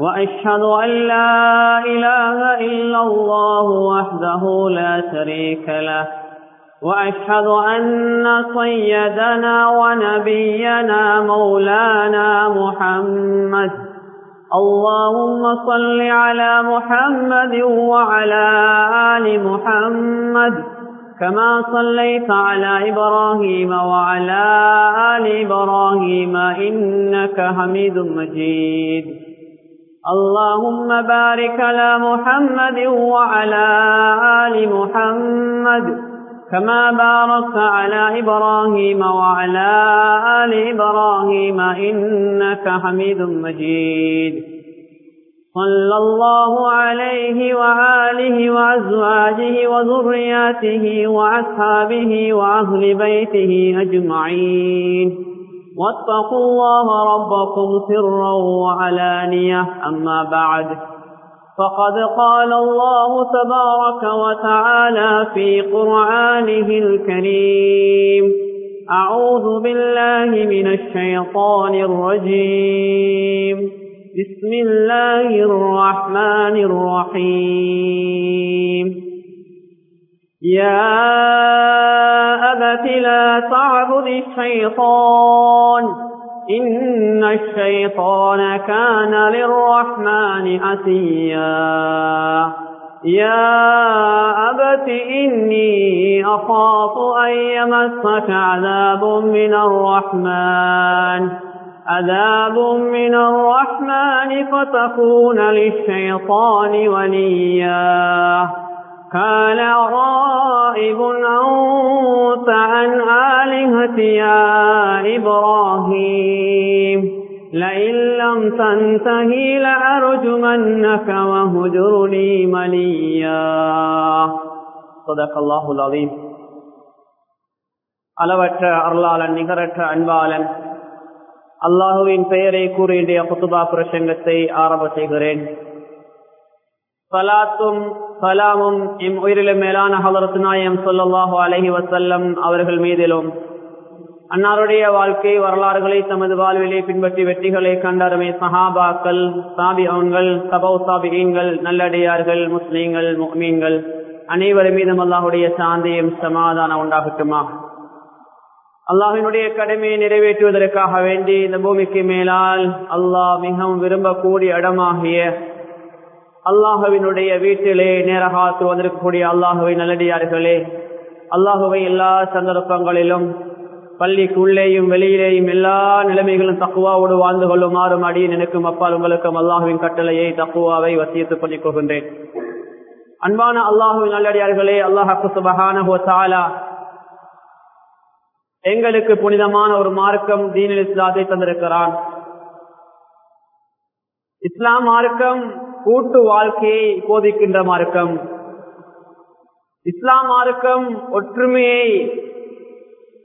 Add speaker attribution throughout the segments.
Speaker 1: وأشهد أن لا إله إلا الله وحده لا شريك له وأشهد أن سيدنا ونبينا مولانا محمد اللهم صل على محمد وعلى آل محمد كما صليت على إبراهيم وعلى آل إبراهيم إنك حميد مجيد. اللهم بارك على محمد وعلى آل محمد كما باركت على إبراهيم وعلى آل إبراهيم إنك حميد مجيد. صلى الله عليه وآله وأزواجه وذرياته وأصحابه وأهل بيته أجمعين. واتقوا الله ربكم سرا وعلانية. أما بعد فقد قال الله تبارك وتعالى في قرآنه الكريم أعوذ بالله من الشيطان الرجيم. بسم الله الرحمن الرحيم. يا أبت لا تعبد الشيطان إن الشيطان كان للرحمن أتيا يا أبت إني أخاف أن يمسك عذاب من الرحمن عذاب من الرحمن فتكون للشيطان وليا قال غائب أنت عن آلهتي يا إبراهيم لئن لم تنتهي لأرجمنك وهجرني مليا صدق الله العظيم அளவற்ற அருளாளன் நிகரற்ற அன்பாளன் அல்லாஹுவின் பெயரை கூறிய குத்துபா பிரசங்கத்தை ஆரம்ப செய்கிறேன் சலாத்தும் சலாமும் இம் உயிரிலும் மேலான ஹலரத் நாயம் சொல்லல்லாஹு அலஹி வசல்லம் அவர்கள் மீதிலும் அன்னாருடைய வாழ்க்கை வரலாறுகளை தமது வாழ்விலே பின்பற்றி வெற்றிகளை கண்டருமே சஹாபாக்கள் சாபியன்கள் சபௌ சாபியன்கள் நல்லடியார்கள் முஸ்லீம்கள் மீன்கள் அனைவரும் மீதும் அல்லாஹுடைய சாந்தியும் சமாதானம் உண்டாகட்டுமா? அல்லாஹினுடைய கடமையை நிறைவேற்றுவதற்காக வேண்டி இந்த பூமிக்கு மேலால் அல்லாஹ் மிகவும் விரும்பக்கூடிய இடமாகிய அல்லாஹுவினுடைய வீட்டிலே நேரகாத்து வந்திருக்கக்கூடிய அல்லாஹுவை நல்லடியார்களே. அல்லாஹுவை எல்லா சந்தர்ப்பங்களிலும் பள்ளிக்கு உள்ளேயும் வெளியிலேயும் எல்லா நிலைமைகளும் தக்குவாவோடு வாழ்ந்து கொள்ளுமாறும் அடி நினைக்கும் அப்பால் உங்களுக்கும் அல்லாஹுவின் கட்டளையை தக்குவாவை வசியத்து பண்ணிக் கொள்கின்றேன். அன்பான அல்லாஹுவின் நல்லடியார்களே அல்லாஹு சுபகான எங்களுக்கு புனிதமான ஒரு மார்க்கம் தீனில் இஸ்லாத்தை தந்திருக்கிறான். இஸ்லாம் மார்க்கம் கூட்டு வாழ்க்கையை போதிக்கின்ற மார்க்கம். இஸ்லாம் மார்க்கம் ஒற்றுமையை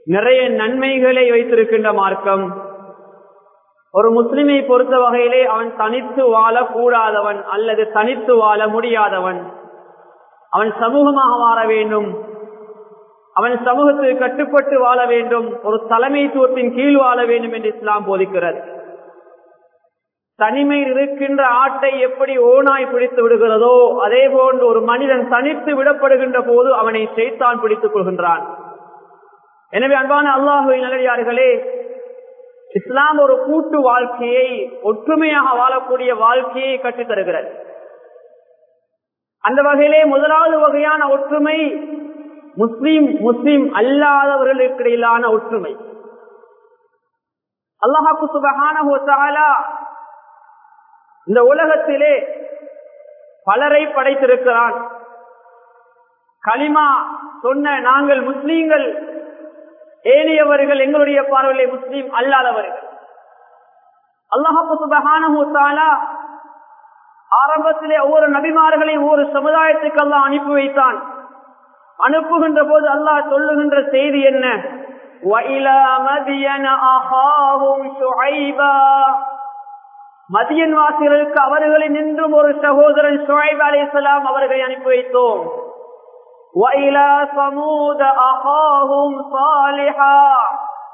Speaker 1: நிறைய நன்மைகளை வைத்திருக்கின்ற மார்க்கம். ஒரு முஸ்லிமை பொறுத்த வகையிலே அவன் தனித்து வாழ கூடாதவன் அல்லது தனித்து வாழ முடியாதவன். அவன் சமூகமாக வாழ வேண்டும். அவன் சமூகத்தில் கட்டுப்பட்டு வாழ வேண்டும். ஒரு தலைமைத்துவத்தின் கீழ் வாழ வேண்டும் என்று இஸ்லாம் போதிக்கிறது. தனிமையில் இருக்கின்ற ஆட்டை எப்படி ஓனாய் பிடித்து விடுகிறதோ அதே போன்று ஒரு மனிதன் தனித்து விடப்படுகின்ற போது அவனை செய்தான் பிடித்துக் கொள்கின்றான். எனவே அன்பான அல்லாஹுவை நல்லடியார்களே இஸ்லாம் ஒரு கூட்டு வாழ்க்கையை ஒற்றுமையாக வாழக்கூடிய வாழ்க்கையை கற்றுத்தருகிறது. அந்த வகையிலே முதலாவது வகையான ஒற்றுமை முஸ்லீம் முஸ்லீம் அல்லாதவர்களுக்கு இடையிலான ஒற்றுமை. அல்லாஹாக்கு சுபகான இந்த உலகத்திலே பலரை படைத்திருக்கிறான். களிமா சொன்ன நாங்கள் முஸ்லீம்கள் ஏனையவர்கள் எங்களுடைய பார்வையிலே முஸ்லீம் அல்லாதவர்கள். அல்லாஹு ஆரம்பத்திலே ஒவ்வொரு நபிமார்களையும் ஒவ்வொரு சமுதாயத்துக்கு அல்லா அனுப்பி வைத்தான். அனுப்புகின்ற போது அல்லாஹ் சொல்லுகின்ற செய்தி என்ன? மதியன்வாசிகளுக்கு அவர்களை நின்றும் ஒரு சகோதரன் சுழைப் அலி இஸ்லாம் அவர்களை அனுப்பி வைத்தோம்.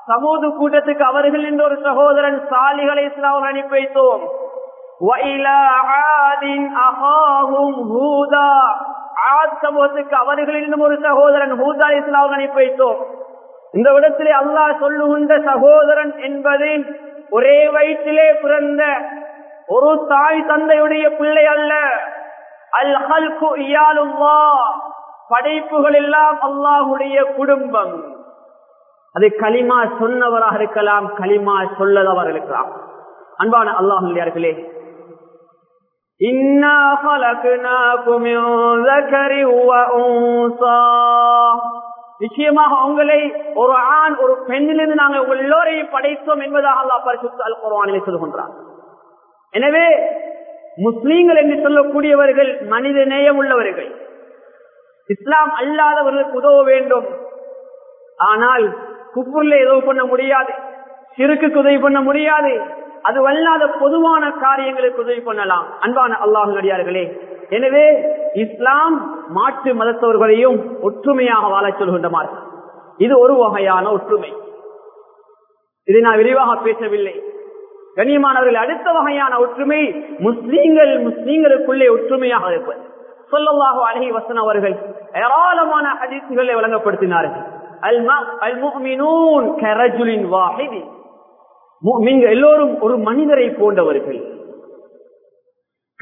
Speaker 1: சமூது கூட்டத்துக்கு அவர்கள் என்ற ஒரு சகோதரன் சாலிகளை இஸ்லாம் அனுப்பி வைத்தோம். சமூகத்துக்கு அவர்களிடம் ஒரு சகோதரன் ஹூதா இஸ்லாம் அனுப்பி வைத்தோம். இந்த இடத்திலே அல்லாஹ் சொல்லுகின்ற சகோதரன் என்பது ஒரே வயிற்றிலே பிறந்த ஒரு தாய் தந்தையுடைய பிள்ளை அல்ல அல் ஹல்கு இயாலுல்லா படைப்புகள் எல்லாம் அல்லாஹுடைய குடும்பம் அது களிமா சொன்னவராக இருக்கலாம் களிமா சொல்லதவராக இருக்கலாம் அன்பான அல்லாஹுடையார்களே இன்னா خلقناكم من ذكر وأنثى நிச்சயமாக உங்களை ஒரு ஆண் ஒரு பெண்ணிலிருந்து நாங்கள் உங்கள் எல்லோரையும் படைத்தோம் என்பதாக அல்லா பரிசுத்த அல் குர்ஆனிலே சொல்கின்றார் எனவே முஸ்லீம்கள் என்று சொல்லக்கூடியவர்கள் மனித நேயம் உள்ளவர்கள். இஸ்லாம் அல்லாதவர்களுக்கு உதவ வேண்டும். ஆனால் குப்பூர்ல எதுவு பண்ண முடியாது. சிறுக்கு உதவி பண்ண முடியாது. அது வல்லாத பொதுவான காரியங்களுக்கு உதவி பண்ணலாம். அன்பான அல்லாஹ் எனவே இஸ்லாம் மாற்று மதத்தவர்களையும் ஒற்றுமையாக வாழச் சொல்கின்ற மார்க்கம் இது ஒரு வகையான ஒற்றுமை. இதை நான் விரிவாக பேசவில்லை. கனியமானவர்கள் அடுத்த வகையான ஒற்றுமை முஸ்லீம்கள் முஸ்லீம்களுக்குள்ளே ஒற்றுமையாக இருப்பது. சொல்லல்லாஹு அலஹி வசன் அவர்கள் ஏராளமான அதிர்ச்சிகளை வழங்கப்படுத்தினார்கள். எல்லோரும் ஒரு மனிதரை போன்றவர்கள்.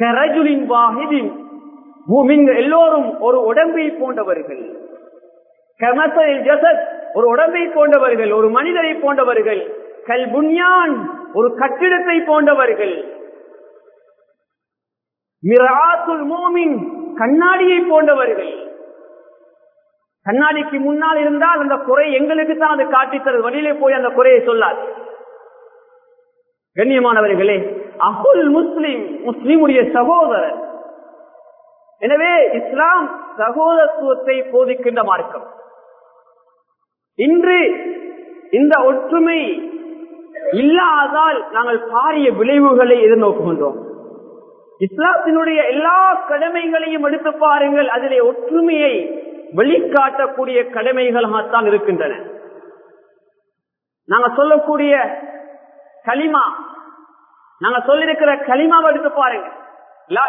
Speaker 1: கரஜுலின் வாஹிதின் எல்லோரும் ஒரு உடம்பை போன்றவர்கள். கமசல் ஜசத் ஒரு உடம்பை போன்றவர்கள் ஒரு மனிதரை போன்றவர்கள். கல் புன்யான் ஒரு கட்டிடத்தை போன்றவர்கள். மிராத்துல் மோமின் கண்ணாடியை போன்றவர்கள். கண்ணாடிக்கு முன்னால் இருந்தால் அந்த குறை எங்களுக்கு தான் அது காட்டித்தருது வழியிலே போய் அந்த குறையை சொல்லாது. கண்ணியமானவர்களே அகுல் முஸ்லிம் முஸ்லிமுடைய சகோதரர். எனவே இஸ்லாம் சகோதரத்துவத்தை போதிக்கின்ற மார்க்கம். இன்று இந்த ஒற்றுமை இல்லாதால் நாங்கள் பாரிய விளைவுகளை எதிர்நோக்குகின்றோம். இஸ்லாத்தினுடைய எல்லா கடமைகளையும் எடுத்து பாருங்கள் அதிலே ஒற்றுமையை வெளிக்காட்டக்கூடிய கடமைகளாகத்தான் இருக்கின்றன. நாங்க சொல்லக்கூடிய களிமா நாங்க சொல்லிருக்கிற களிமாவை எடுத்து பாருங்க லா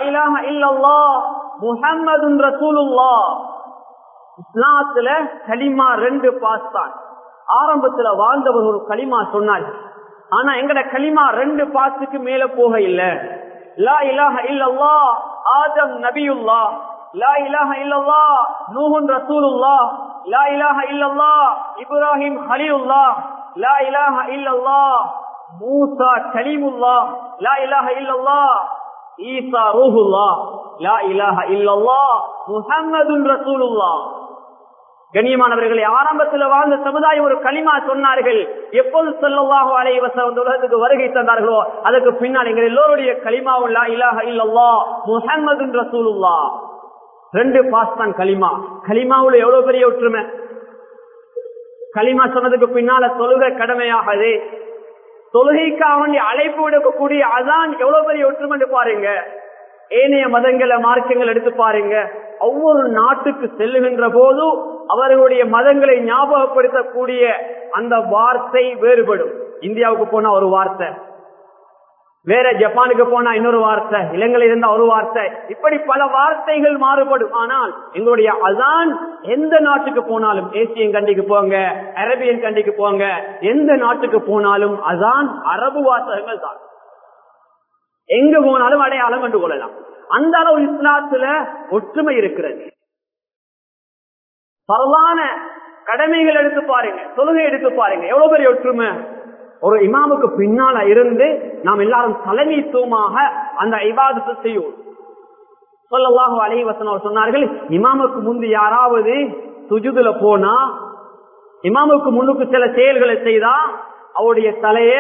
Speaker 1: இஸ்லாத்துல களிமா ரெண்டு பாஸ் தான் ஆரம்பத்துல வாழ்ந்தவர் ஒரு களிமா சொன்னார். ஆனா எங்கட களிமா ரெண்டு பாஸுக்கு மேல போக இல்ல. லா இலாஹ இல்லல்லா ஆதம் நபியுல்லா லா இலாஹ இல்லல்லா நூஹுன் ரசூலுல்லா லா இலாஹ இல்லல்லா இப்ராஹிம் ஹலியுல்லா லா இலாஹ இல்லல்லா மூசா கலீமுல்லா லா இலாஹ இல்லல்லா ஈசா ரூஹுல்லா லா இலாஹ இல்லல்லா முஹம்மதுன் ரசூலுல்லா கண்ணியமானவர்களை ஆரம்பத்தில் வாழ்ந்த சமுதாயம் ஒரு களிமா சொன்னார்கள். எப்போது சொல்லவாக அலைவச உலகத்துக்கு வருகை தந்தார்களோ அதுக்கு பின்னால் எங்கள் எல்லோருடைய களிமாவும் லா இல்லல்லா முஹம்மதுன் ரசூலுல்லா ரெண்டு பாஸ்தான் களிமா. களிமாவுல எவ்வளவு பெரிய ஒற்றுமை? களிமா சொன்னதுக்கு பின்னால தொழுகை கடமையாகாது. தொழுகைக்காக வேண்டிய அழைப்பு விடக்கூடிய அதான் எவ்வளவு பெரிய ஒற்றுமை பாருங்க. ஏனைய மதங்களை மார்க்கங்கள் எடுத்து பாருங்க. ஒவ்வொரு நாட்டுக்கு செல்லுகின்ற போது அவர்களுடைய மதங்களை ஞாபகப்படுத்தக்கூடிய அந்த வார்த்தை வேறுபடும். இந்தியாவுக்கு போனா ஒரு வார்த்தை. வேற ஜப்பானுக்கு போனா இன்னொரு வார்த்தை. இலங்கையில இருந்தா ஒரு வார்த்தை. இப்படி பல வார்த்தைகள் மாறுபடும். ஆனால் எங்களுடைய அதான் எந்த நாட்டுக்கு போனாலும் ஏசியன் கண்டிக்கு போங்க அரேபியன் கண்டிக்கு போங்க எந்த நாட்டுக்கு போனாலும் அதான் அரபு வார்த்தைகள் தான் எங்க போனாலும் அடையாளம் கண்டு கொள்ளலாம். அந்த அளவு இஸ்லாத்துல ஒற்றுமை இருக்கிறது. பரவான கடமைகள் எடுத்து பாருங்க தொழுகை எடுத்து பாருங்க. எவ்வளவு பெரிய ஒற்றுமை? ஒரு இமாமுக்கு பின்னால இருந்து நாம் எல்லாரும் தலைமைத்துவமாக அந்த ஐவாதத்தை செய்வோம். சொல்லவாக அலைய வசனம் சொன்னார்கள் இமாமுக்கு முந்து யாராவது சுஜுதுல போனா இமாமுக்கு முன்னுக்கு சில செயல்களை செய்தா அவருடைய தலைய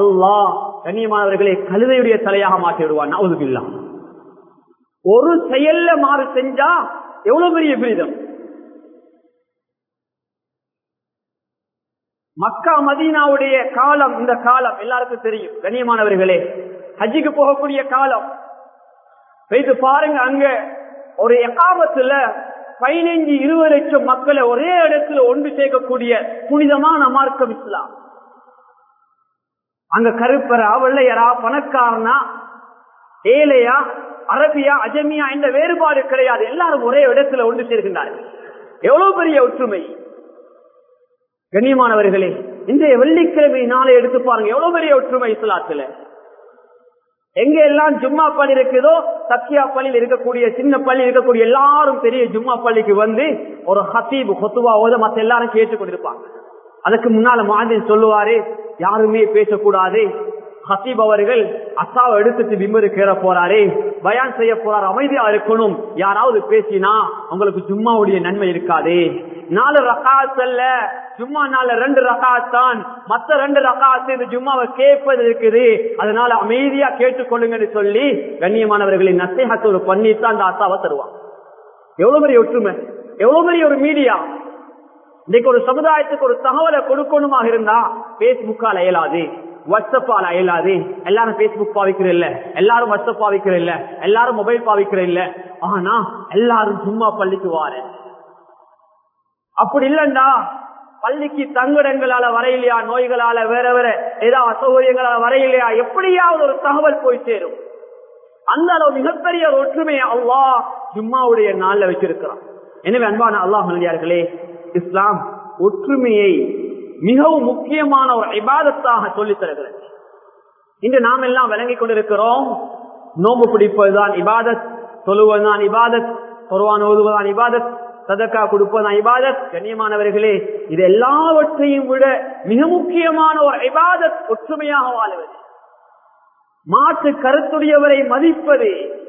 Speaker 1: அல்லாஹ் கண்ணியமானவர்களை கழுதையுடைய தலையாக மாற்றி விடுவான் அவதுபில்லாம் ஒரு செயல்ல மாறு செஞ்சா எவ்வளவு பெரிய பிரிதம் மக்கா மதீனாவுடைய காலம் இந்த காலம் எல்லாருக்கும் தெரியும். கண்ணியமானவர்களே ஹஜிக்கு போகக்கூடிய காலம். வைத்து பாருங்க அங்க ஒரு எக்காபத்துல பதினைஞ்சு இருபது லட்சம் மக்களை ஒரே இடத்துல ஒன்று சேர்க்கக்கூடிய புனிதமான மார்க்கம் இஸ்லாம். அங்க கருப்பரா வெள்ளையரா பணக்காரனா ஏழையா அரபியா அஜமியா என்ற வேறுபாடு கிடையாது. எல்லாரும் ஒரே இடத்துல ஒன்று சேர்கின்றார்கள். எவ்வளவு பெரிய ஒற்றுமை. கண்ணியமானவர்களே இன்றைய வெள்ளிக்கிழமை நாளை எடுத்து பாருங்க. எவ்வளவு பெரிய ஒற்றுமை இஸ்லாத்துல. எங்க எல்லாம் ஜும்மா பள்ளி இருக்குதோ சத்தியா பள்ளியில் இருக்கக்கூடிய சின்ன பள்ளி இருக்கக்கூடிய எல்லாரும் பெரிய ஜும்மா பள்ளிக்கு வந்து ஒரு ஹசீப் கொத்துவா ஓத மத்த எல்லாரும் கேட்டுக் கொண்டிருப்பாங்க அதுக்கு முன்னால மாதின் சொல்லுவாரு யாருமே பேசக்கூடாது. ஹசீப் அவர்கள் அசாவை எடுத்துட்டு விம்மரு கேற போறாரு பயான் செய்ய போறாரு அமைதியா இருக்கணும். யாராவது பேசினா உங்களுக்கு ஜும்மாவுடைய நன்மை இருக்காது. நாலு ரகாத் அல்ல ஜும்மா நாலு ரெண்டு ரகாத் தான். மத்த ரெண்டு ரகாத்து இந்த ஜும்மாவை கேட்பது இருக்குது. அதனால அமைதியா கேட்டுக்கொள்ளுங்கன்னு சொல்லி கண்ணியமானவர்களின் நசைஹத்தோடு பண்ணித்தான் அந்த அசாவை தருவான் எவ்வளவு பெரிய ஒற்றுமை எவ்வளவு பெரிய ஒரு மீடியா. இன்னைக்கு ஒரு சமுதாயத்துக்கு ஒரு தகவலை கொடுக்கணுமாக இருந்தா பேஸ்புக்கால் அயலாது. வாட்ஸ்அப்பால் அயலாது. எல்லாரும் பேஸ்புக் பாவிக்கிற இல்ல. எல்லாரும் வாட்ஸ்அப் பாவிக்கிற இல்ல. எல்லாரும் மொபைல் பாவிக்கிற இல்ல. ஆனா எல்லாரும் சும்மா பள்ளிக்கு வாரு. அப்படி இல்லண்டா பள்ளிக்கு தங்குடங்களால வரையிலையா நோய்களால வேற வேற ஏதாவது அசௌகரியங்களால வரையிலையா எப்படியாவது ஒரு தகவல் போய் சேரும். அந்த அளவு மிகப்பெரிய ஒரு ஒற்றுமையை அல்லா ஜும்மாவுடைய நாள்ல வச்சிருக்கிறான். எனவே அன்பான அல்லாஹ் மல்லியார்களே இஸ்லாம் ஒற்றுமையை மிகவும் முக்கியமான ஒரு இபாதத்தாக சொல்லித் தருகிறது. இன்று நாம் எல்லாம் விளங்கிக் கொண்டிருக்கிறோம் நோம்பு பிடிப்பதுதான் இபாதத் சொல்லுவதுதான் இபாதத் பொருவான் ஓதுவதுதான் இபாதத் சதக்கா கொடுப்பதுதான் இபாதத். கண்ணியமானவர்களே இது எல்லாவற்றையும் விட மிக முக்கியமான ஒரு இபாதத் ஒற்றுமையாக வாழுவது. மாற்று கருத்துடையவரை மதிப்பது.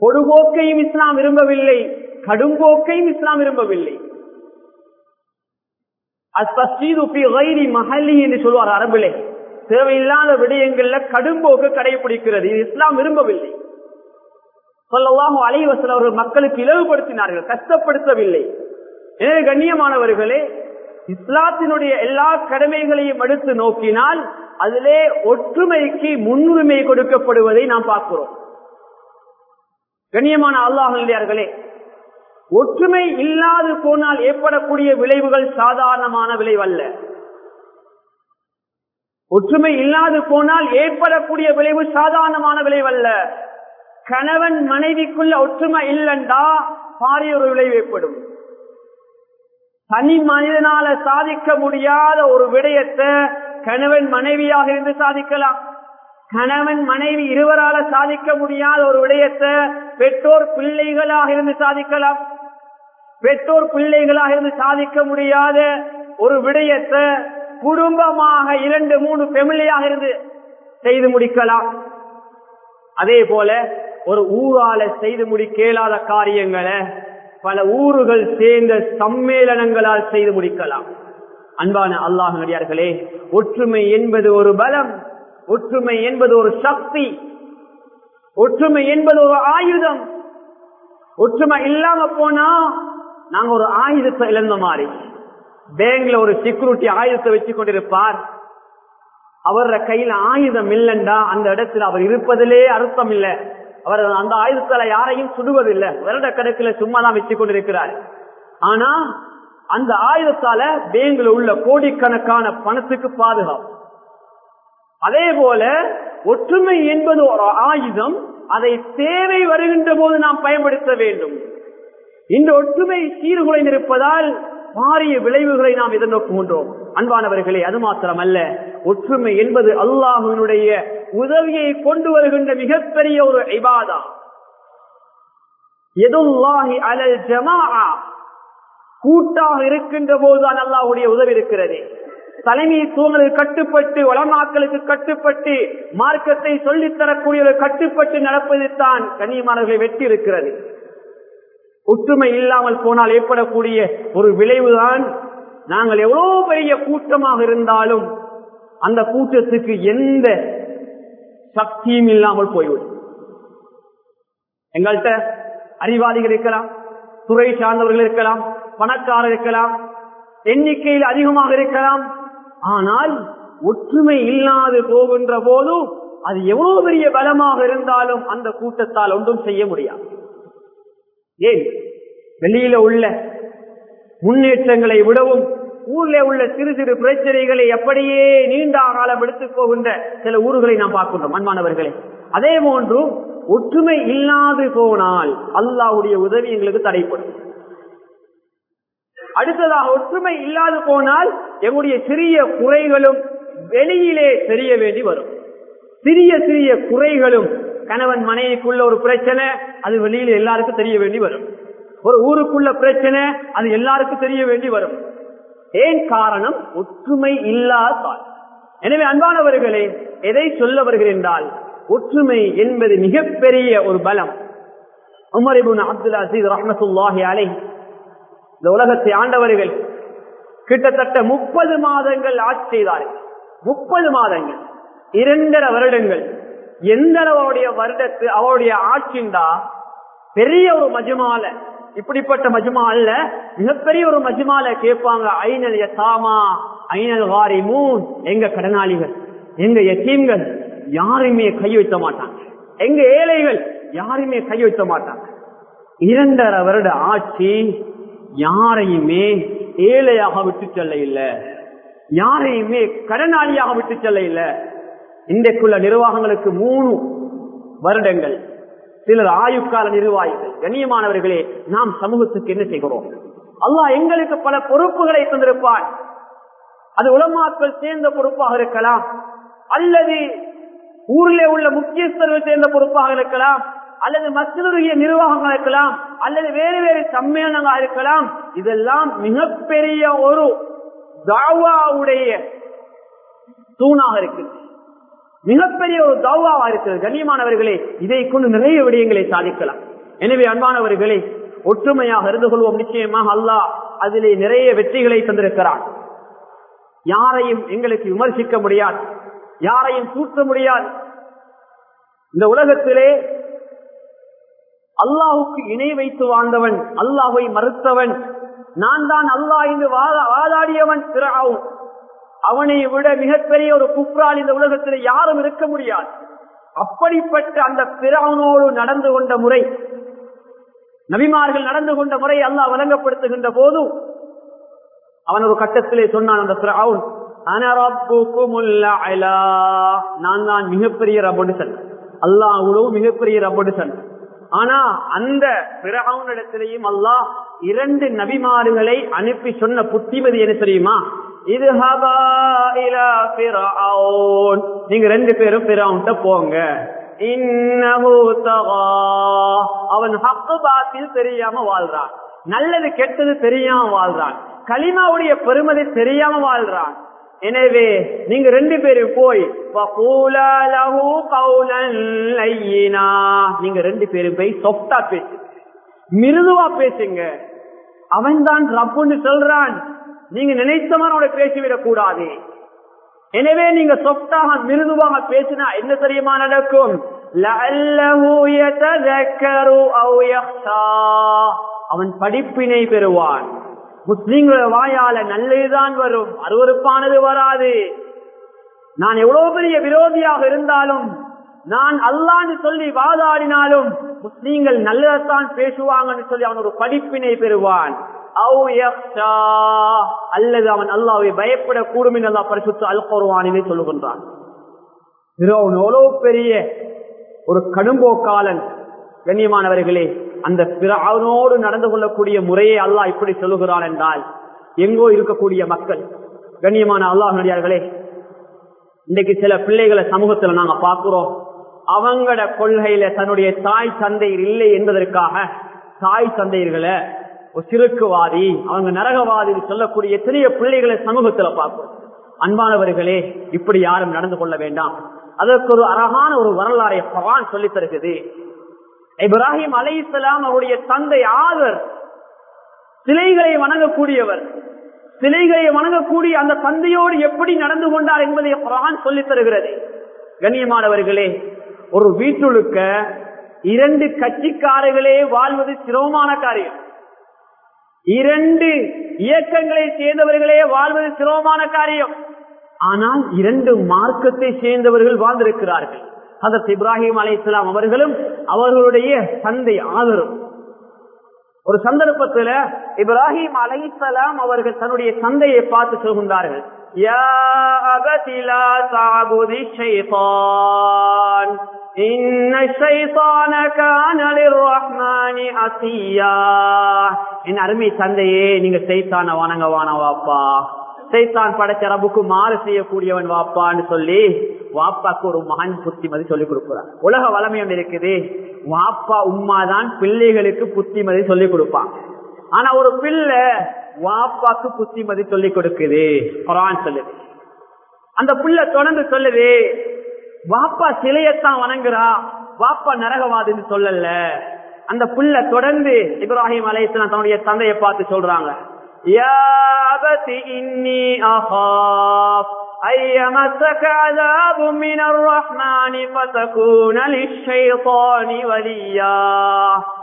Speaker 1: பொடுபோக்கையும் இஸ்லாம் விரும்பவில்லை கடும்போக்கையும் இஸ்லாம் விரும்பவில்லை. என்று சொல்வார் அரபிலே. தேவையில்லாத விடயங்கள்ல கடும்போக்கு கடைபிடிக்கிறது. இது இஸ்லாம் விரும்பவில்லை. சொல்லலாம் அலைவசல் அவர்கள் மக்களுக்கு இலவுபடுத்தினார்கள் கஷ்டப்படுத்தவில்லை. எனவே கண்ணியமானவர்களே இஸ்லாத்தினுடைய எல்லா கடமைகளையும் எடுத்து நோக்கினால் அதிலே ஒற்றுமைக்கு முன்னுரிமை கொடுக்கப்படுவதை நாம் பார்க்கிறோம். கண்ணியமான அல்லாஹர்களே ஒற்றுமை இல்லாது போனால் ஏற்படக்கூடிய விளைவுகள் சாதாரணமான விளைவல்ல. ஒற்றுமை இல்லாது போனால் ஏற்படக்கூடிய விளைவு சாதாரணமான விளைவல்ல. கணவன் மனைவிக்குள்ள ஒற்றுமை இல்லண்டா பாரிய ஒரு விளைவு ஏற்படும். தனி மனிதனால சாதிக்க முடியாத ஒரு விடயத்தை கணவன் மனைவியாக இருந்து சாதிக்கலாம். கணவன் மனைவி இருவரால சாதிக்க முடியாத ஒரு விடயத்தை பெற்றோர் பிள்ளைகளாக இருந்து சாதிக்கலாம். பெற்றோர் பிள்ளைகளாக இருந்து சாதிக்க முடியாத ஒரு விடயத்தை குடும்பமாக இரண்டு மூணு பெமிலியாக இருந்து செய்து முடிக்கலாம். அதே போல ஒரு ஊரால செய்து முடிக்க இயலாத காரியங்களை பல ஊர்கள் சேர்ந்த சம்மேளனங்களால் செய்து முடிக்கலாம். அன்பான அல்லாஹ் நடிகார்களே ஒற்றுமை என்பது ஒரு பலம் ஒற்றுமை என்பது ஒரு சக்தி ஒற்றுமை என்பது ஒரு ஆயுதம். ஒற்றுமை இல்லாம போனா நாங்க ஒரு ஆயுதத்தை இழந்த மாதிரி. பேங்க்ல ஒரு செக்யூரிட்டி ஆயுதத்தை வச்சு கொண்டிருப்பார். அவர கையில ஆயுதம் இல்லைண்டா அந்த இடத்துல அவர் இருப்பதிலே அர்த்தம் இல்ல அவர் அந்த ஆயுதத்தால யாரையும் சுடுவதில்லை. வருட கணக்குல சும்மா தான் வச்சு கொண்டிருக்கிறார். ஆனா அந்த ஆயுதத்தால பேங்க்ல உள்ள கோடிக்கணக்கான பணத்துக்கு பாதுகாப்பு. அதே போல ஒற்றுமை என்பது ஒரு ஆயுதம் அதை தேவை வருகின்ற போது நாம் பயன்படுத்த வேண்டும். இந்த ஒற்றுமை சீர்குலைந்திருப்பதால் மாறிய விளைவுகளை நாம் எதிர்நோக்குகின்றோம் அன்பானவர்களே அது மாத்திரமல்ல. ஒற்றுமை என்பது அல்லாஹினுடைய உதவியை கொண்டு வருகின்ற மிகப்பெரிய ஒரு ஐபாதா எதுல்லாஹி அலல் ஜமா கூட்டாக இருக்கின்ற போதுதான் அல்லாஹுடைய உதவி இருக்கிறது. தலைமை தூங்களுக்கு கட்டுப்பட்டு வளமாக்களுக்கு கட்டுப்பட்டு மார்க்கத்தை சொல்லித்தரக்கூடியவர்கள் கட்டுப்பட்டு நடப்பது தான் கண்ணியமானவர்களை வெற்றி இருக்கிறது. ஒற்றுமை இல்லாமல் போனால் ஏற்படக்கூடிய ஒரு விளைவுதான். நாங்கள் எவ்வளவு பெரிய கூட்டமாக இருந்தாலும் அந்த கூட்டத்துக்கு எந்த சக்தியும் இல்லாமல் போய்விடும். எங்கள்கிட்ட அறிவாளிகள் இருக்கலாம் துறை சார்ந்தவர்கள் இருக்கலாம் பணக்காரர் இருக்கலாம் எண்ணிக்கையில் அதிகமாக இருக்கலாம். ஆனால் ஒற்றுமை இல்லாது போகின்ற போதும் அது எவ்வளவு பெரிய பலமாக இருந்தாலும் அந்த கூட்டத்தால் ஒன்றும் செய்ய முடியாது. ஏன்? வெளியில உள்ள முன்னேற்றங்களை விடவும் ஊர்ல உள்ள சிறு சிறு பிரச்சனைகளை எப்படியே நீண்ட காலம் எடுத்துக் போகின்ற சில ஊர்களை நாம் பார்க்கின்றோம் அன்பானவர்களே அதே போன்று ஒற்றுமை இல்லாது போனால் அல்லாவுடைய உதவி எங்களுக்கு தடைப்படும் அடுத்ததாக ஒற்றுமை இல்லாது போனால் எங்களுடைய சிறிய குறைகளும் வெளியிலே தெரிய வேண்டி வரும். சிறிய சிறிய குறைகளும் கணவன் மனைவிக்குள்ள ஒரு பிரச்சனை அது வெளியில எல்லாருக்கும் தெரிய வேண்டி வரும். ஒரு ஊருக்குள்ள பிரச்சனை அது எல்லாருக்கும் தெரிய வேண்டி வரும். ஏன் காரணம்? ஒற்றுமை இல்லாதால் எனவே அன்பானவர்களே எதை சொல்ல வருகிறேன் ஒற்றுமை என்பது மிகப்பெரிய ஒரு பலம். உமரிபுன் அப்துல் அசீஸ் ரஹமத்துல்லாஹி அலை இந்த உலகத்தை ஆண்டவர்கள் கிட்டத்தட்ட முப்பது மாதங்கள் ஆட்சி செய்தார்கள். முப்பது மாதங்கள். இரண்டரை வருடங்கள். எந்த அவருடைய வருடத்து அவருடைய ஆட்சிண்டா? பெரிய ஒரு மஜுமால. இப்படிப்பட்ட மஜுமா அல்ல. மிகப்பெரிய ஒரு மஜுமால கேட்பாங்க ஐநல் எத்தாமா ஐநல் வாரி மூன் எங்க கடனாளிகள் எங்க எத்தீம்கள் யாருமே கை வைத்த மாட்டாங்க. எங்க ஏழைகள் யாருமே கை வைத்த மாட்டாங்க. இரண்டரை வருட ஆட்சி யாரையுமே ஏழையாக விட்டு செல்ல இல்லை. யாரையுமே கடனாளியாக விட்டு செல்ல இல்லை. இன்றைக்குள்ள நிர்வாகங்களுக்கு மூணு வருடங்கள். சிலர் ஆயுக்கால நிர்வாகிகள். கண்ணியமானவர்களே நாம் சமூகத்துக்கு என்ன செய்கிறோம்? அல்லாஹ் எங்களுக்கு பல பொறுப்புகளை தந்திருப்பார். அது உலமாக்கள் சேர்ந்த பொறுப்பாக இருக்கலாம். அல்லது ஊரிலே உள்ள முக்கியஸ்தர்கள் சேர்ந்த பொறுப்பாக இருக்கலாம். அல்லது மற்றொருடைய நிர்வாகங்கள் இருக்கலாம். அல்லது வேறு வேறு சம்மேளனங்கள் இருக்கலாம். இதெல்லாம் மிகப்பெரிய ஒரு தாவாவுடைய தூணாக இருக்குது மிகப்பெரிய ஒரு தௌவாவா இருக்கிறது கண்ணியமானவர்களே இதை கொண்டு நிறைய விடயங்களை சாதிக்கலாம். எனவே அன்பானவர்களே ஒற்றுமையாக இருந்து கொள்வோம் நிச்சயமாக அல்லாஹ் அதிலே நிறைய வெற்றிகளை தந்திருக்கிறார் யாரையும் எங்களுக்கு விமர்சிக்க முடியாது யாரையும் தூற்ற முடியாது. இந்த உலகத்திலே அல்லாஹுக்கு இணை வைத்து வாழ்ந்தவன் அல்லாஹை மறுத்தவன் நான் தான் அல்லாஹ் என்று வாதாடியவன் திராவும் அவனை விட மிகப்பெரிய ஒரு குப்ரால் இந்த உலகத்தில் யாரும் இருக்க முடியாது. அப்படிப்பட்ட அந்த பிறவனோடு நடந்து கொண்ட முறை நபிமார்கள் நடந்து கொண்ட முறை அல்லாஹ் வழங்கப்படுத்துகின்ற போது அவன் ஒரு கட்டத்திலே சொன்னான் அந்த பிறவுன் நான் தான் மிகப்பெரிய ரபடுசன் அல்லாஹ் அவ்வளவு மிகப்பெரிய ரபடுசன் ஆனா அந்த பிறவுனிடத்திலேயும் அல்லாஹ் இரண்டு நபிமாறுகளை அனுப்பி சொன்ன புத்திமதி என்ன தெரியுமா? இது நீங்க ரெண்டு பேரும் பிறவுன்ட்ட போங்க. அவன் ஹக்கு பாத்தில் தெரியாம வாழ்றான். நல்லது கெட்டது தெரியாம வாழ்றான். களிமாவுடைய பெருமதி தெரியாம வாழ்றான். எனவே நீங்க ரெண்டு பேரும் போய் நீங்க ரெண்டு பேரும் போய் சொப்டா பேசு மிருதுவா பேசுங்க. அவன் தான் ரப்புன்னு சொல்றான். நீங்க நினைத்த மாதிரி பேசிவிடக் கூடாது எனவே நீங்க சொத்தாக மிருதுவாக பேசினா என்ன தெரியுமா நடக்கும்? அவன் படிப்பினை பெறுவான். முஸ்லீம்கள வாயால நல்லதுதான் வரும். அருவறுப்பானது வராது. நான் எவ்வளவு பெரிய விரோதியாக இருந்தாலும் நான் அல்லான்னு சொல்லி வாதாடினாலும் முஸ்லீம்கள் நல்லதான் பேசுவாங்கன்னு சொல்லி அவன் ஒரு படிப்பினை பெறுவான். அல்லது அவன் அல்லாவை பயப்படக்கூடும் என்று அல்லா பரிசுத்த அல் குர்வானிலே சொல்லுகின்றான் எவ்வளவு பெரிய ஒரு கடும்போக்காலன் கண்ணியமானவர்களே அந்த பிறனோடு நடந்து கொள்ளக்கூடிய முறையை அல்லாஹ் இப்படி சொல்லுகிறான் என்றால் எங்கோ இருக்கக்கூடிய மக்கள் கண்ணியமான அல்லாஹ் நடிகார்களே இன்னைக்கு சில பிள்ளைகளை சமூகத்துல நாங்க பார்க்கிறோம். அவங்களோட கொள்கையில தன்னுடைய தாய் தந்தையர் இல்லை என்பதற்காக தாய் தந்தையர்களை சிறுக்குவாதி அவங்க நரகவாதி சொல்லக்கூடிய எத்தனைய பிள்ளைகளை சமூகத்துல பார்ப்போம் அன்பானவர்களே இப்படி யாரும் நடந்து கொள்ள வேண்டாம். அதற்கு ஒரு அழகான ஒரு வரலாறை பவான் சொல்லி தருகிறது. இப்ராஹிம் அலை இஸ்லாம் அவருடைய தந்தை ஆதர் சிலைகளை வணங்கக்கூடியவர். சிலைகளை வணங்கக்கூடிய அந்த தந்தையோடு எப்படி நடந்து கொண்டார் என்பதை குரான் சொல்லித் தருகிறது. கண்ணியமானவர்களே ஒரு வீட்டுழுக்க இரண்டு கட்சிக்காரர்களே வாழ்வது சிரமமான காரியம். இரண்டு இயக்கங்களை சேர்ந்தவர்களே வாழ்வது சிரமமான காரியம். ஆனால் இரண்டு மார்க்கத்தை சேர்ந்தவர்கள் வாழ்ந்திருக்கிறார்கள். அதற்கு இப்ராஹிம் அலை இஸ்லாம் அவர்களும் அவர்களுடைய தந்தை ஆதரவு ஒரு சந்தர்ப்பத்தில் இப்ராஹிம் அலைசலாம் அவர்கள் தன்னுடைய தந்தையை பார்த்து சொல்கின்றார்கள். என் அருமை தந்தையே நீங்க சைத்தான வணங்க வாப்பா? சைத்தான் படைச்ச ரபுக்கு மாறு செய்யக்கூடியவன் வாப்பான்னு சொல்லி வாப்பாக்கு ஒரு மகன் புத்திமதி சொல்லிக் கொடுக்குறான். உலக வளமையம் இருக்குது. வாப்பா உமா தான் பிள்ளைகளுக்கு புத்திமதி சொல்லிக் கொடுப்பான். ஆனா ஒரு பிள்ளை வாப்பாக்கு புத்திமதி சொல்லி கொடுக்குது. குரான் சொல்லுது. அந்த புள்ள தொடர்ந்து சொல்லுது வாப்பா சிலையத்தான் வணங்குறா. வாப்பா நரகவாதுன்னு சொல்லல. அந்த புள்ள தொடர்ந்து இப்ராஹிம் அலையலாம் தன்னுடைய தந்தையை பார்த்து சொல்றாங்க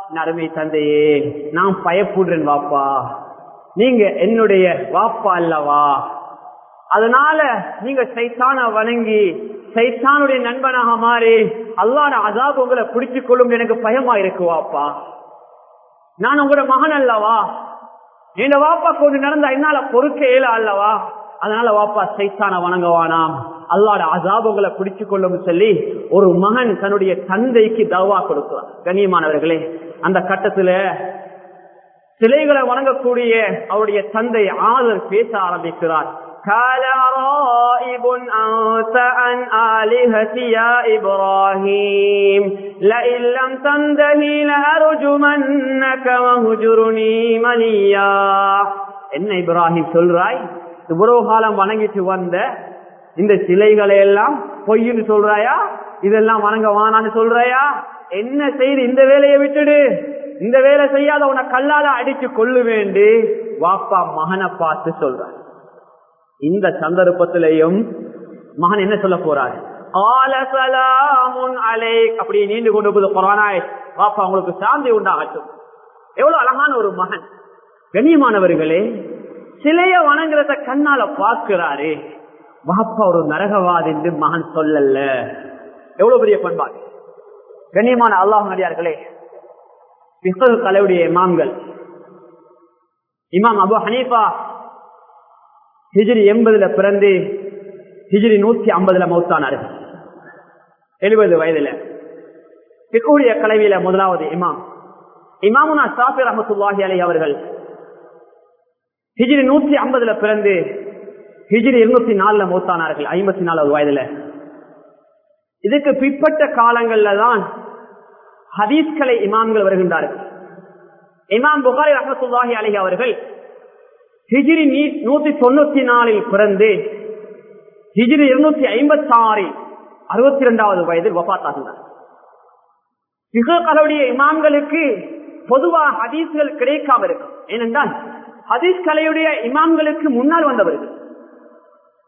Speaker 1: நறுமை தந்தையே நான் பயப்படுறேன் வாப்பா. நீங்க என்னுடைய வாப்பா அல்லவா? அதனால நீங்க சைத்தான வணங்கி சைத்தானுடைய நண்பனாக மாறி அல்லாட அதாப் உங்களை பிடிச்சு கொள்ளும் எனக்கு பயமா இருக்கு வாப்பா. நான் உங்களோட மகன் அல்லவா? என் வாப்பா கொண்டு நடந்தா என்னால பொறுக்க இயல அல்லவா? அதனால வாப்பா சைத்தான வணங்குவானாம். அல்லாட அசாபங்களை பிடிச்சு கொள்ளும் சொல்லி ஒரு மகன் தன்னுடைய தந்தைக்கு தவா கொடுக்கிறார் கண்ணியமானவர்களே அந்த கட்டத்துல சிலைகளை வணங்கக்கூடிய அவருடைய தந்தை ஆதர் பேச ஆரம்பிக்கிறார் قال رائب أنت عن آلهتي يا إبراهيم لئن لم تنتهي لأرجمنك وهجرني مليا என்ன இப்ராஹிம் சொல்றாய் இவ்வளவு காலம் வணங்கிட்டு வந்த இந்த சிலைகளை எல்லாம் பொய்ன்னு சொல்றாயா இதெல்லாம் வணங்க வானான்னு சொல்றாயா என்ன செய்து இந்த வேலையை விட்டுடு இந்த வேலை செய்யாத உன கல்லால அடிச்சு கொள்ளு வேண்டி வாப்பா மகனை பார்த்து சொல்றார். இந்த சந்தர்ப்பத்திலையும் மகன் என்ன சொல்ல போறார்? அப்படி நீண்டு கொண்டு போது கொரோனாய் பாப்பா உங்களுக்கு சாந்தி உண்டாகட்டும். எவ்வளவு அழகான ஒரு மகன். கண்ணியமானவர்களே சிலைய வணங்குறத கண்ணால பார்க்கிறாரு. வாப்பா ஒரு நரகவாதி என்று மகன் சொல்லல. எவ்வளவு பெரிய பண்பாடு. கண்ணியமான அல்லாஹ் நடிகார்களே கலையுடைய இமாம்கள். இமாம் அபு ஹனீஃபா ஹிஜிரி எண்பதுல பிறந்து ஹிஜிரி நூத்தி ஐம்பதுல மௌத்தானாரு எழுபது வயதுல. பிக்குடைய கலவியில முதலாவது இமாம். இமாமுனா சாஃபி ரஹமத்துல்லாஹி அலி அவர்கள் ஹிஜிரி நூத்தி ஐம்பதுல பிறந்து ஹிஜிரி இருநூத்தி நாலுல மௌத்தானார்கள் ஐம்பத்தி நாலாவது வயதுல. இதுக்கு பிற்பட்ட காலங்கள்ல தான் ஹதீஸ்களை இமாம்கள் வருகின்றார்கள். இமாம் புகாரி ரஹமத்துல்லாஹி அலி அவர்கள் ஹிஜிரி நூத்தி தொண்ணூத்தி நாலில் பிறந்து ஹிஜிரி இருநூத்தி ஐம்பத்தி ஆறில் அறுபத்தி இரண்டாவது வயதில் வபாத்தாகினார் கலவுடைய இமாம்களுக்கு பொதுவாக ஹதீஸ்கள் கிடைக்காம இருக்கும். ஏனென்றால் ஹதீஸ் கலையுடைய இமாம்களுக்கு முன்னால் வந்தவர்கள்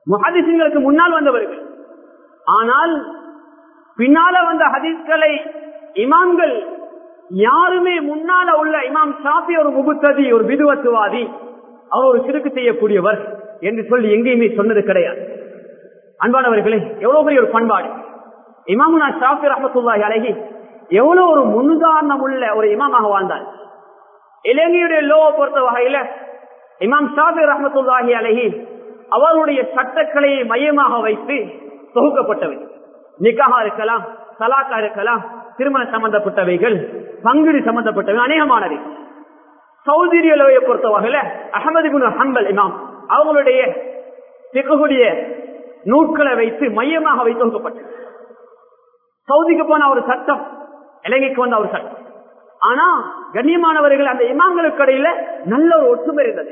Speaker 1: முஹாதிசுங்களுக்கு முன்னால் வந்தவர்கள். ஆனால் பின்னால வந்த ஹதீஸ்களை இமாம்கள் யாருமே முன்னால உள்ள இமாம் சாபி ஒரு முகுத்ததி ஒரு விதுவத்துவாதி. அவர் ஒரு சிறுக்கு செய்யக்கூடியவர் என்று சொல்லி எங்கேயுமே சொன்னது கிடையாது. அன்பானவர்களே எவ்வளவு பெரிய ஒரு பண்பாடு. இமாமுனா ஷாஃபி ரஹமத்துல்லாஹி அழகி எவ்வளவு ஒரு முன்னுதாரணம் உள்ள ஒரு இமாமாக வாழ்ந்தார். இலங்கையுடைய லோவை பொறுத்த வகையில இமாம் ஷாஃபி ரஹமத்துல்லாஹி அழகி அவருடைய சட்டக்கலையை மையமாக வைத்து தொகுக்கப்பட்டவை நிக்காக இருக்கலாம் சலாக்கா இருக்கலாம் திருமண சம்பந்தப்பட்டவைகள் பங்குடி சம்பந்தப்பட்டவை அநேகமானவை. சவுதி அரேபியாவை பொறுத்த வகையில அகமது குன் ஹம்பல் இமாம் அவங்களுடைய திக்கக்கூடிய நூட்களை வைத்து மையமாக வைத்து தொகுக்கப்பட்டது சவுதிக்கு போன ஒரு சட்டம் இலங்கைக்கு வந்த ஒரு சட்டம். ஆனா கண்ணியமானவர்கள் அந்த இமாம்களுக்கு இடையில நல்ல ஒரு ஒற்றுமை இருந்தது.